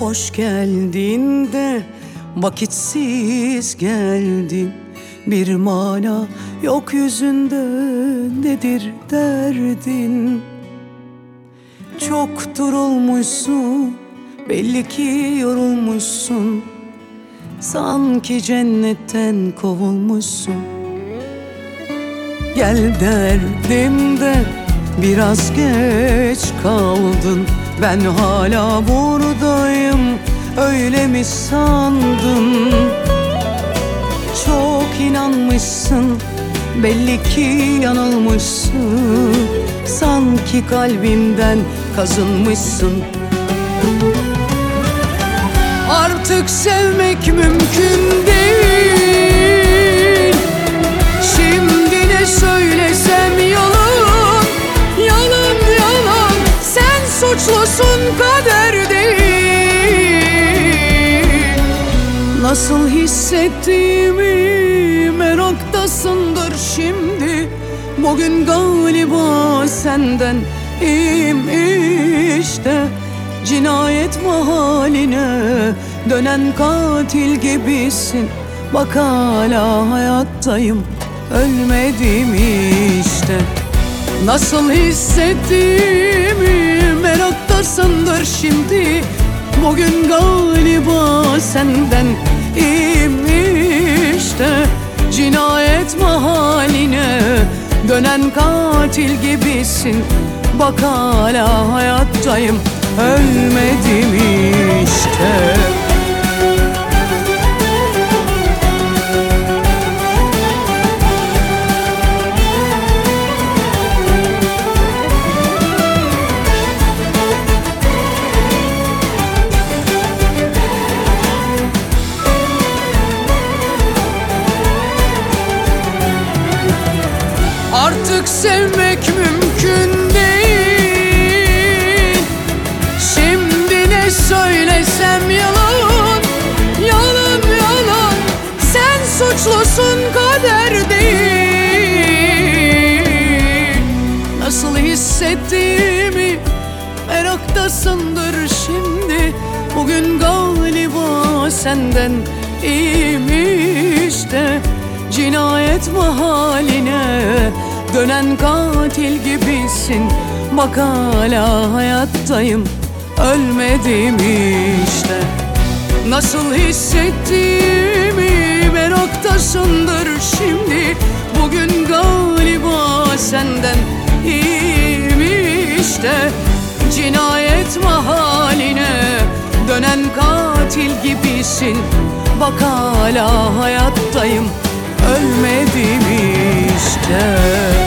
Hoş geldin de vakitsiz geldin. Bir mana yok yüzünde nedir derdin? Çok durulmuşsun belli ki yorulmuşsun. Sanki cennetten kovulmuşsun. Gel derdimde biraz geç kaldın. Ben hala buradayım. Öyle mi sandın? Çok inanmışsın. Belli ki yanılmışsın. Sanki kalbimden kazınmışsın. Artık sevmek mümkün Nasıl hissettiğimi meraktasındır şimdi. Bugün galiba senden iyiyim işte. Cinayet mahaline dönen katil gibisin. Bak hala hayattayım ölmedim işte. Nasıl hissettiğimi meraktasındır şimdi. Bugün galiba senden iyiyim işte Cinayet mahaline dönen katil gibisin. Bak hala hayattayım ölmedim işte sevmek mümkün değil. Şimdi ne söylesem yalan Yalan yalan. Sen suçlusun kader değil. Nasıl hissettiğimi meraktasındır şimdi. Bugün galiba senden iyiyim işte. Cinayet mahaline dönen katil gibisin. Bak hala hayattayım. Ölmedim işte. Nasıl hissettiğimi meraktasındır şimdi. Bugün galiba senden iyiyim işte. Cinayet mahaline dönen katil gibisin. Bak hala hayattayım. Ölmedim işte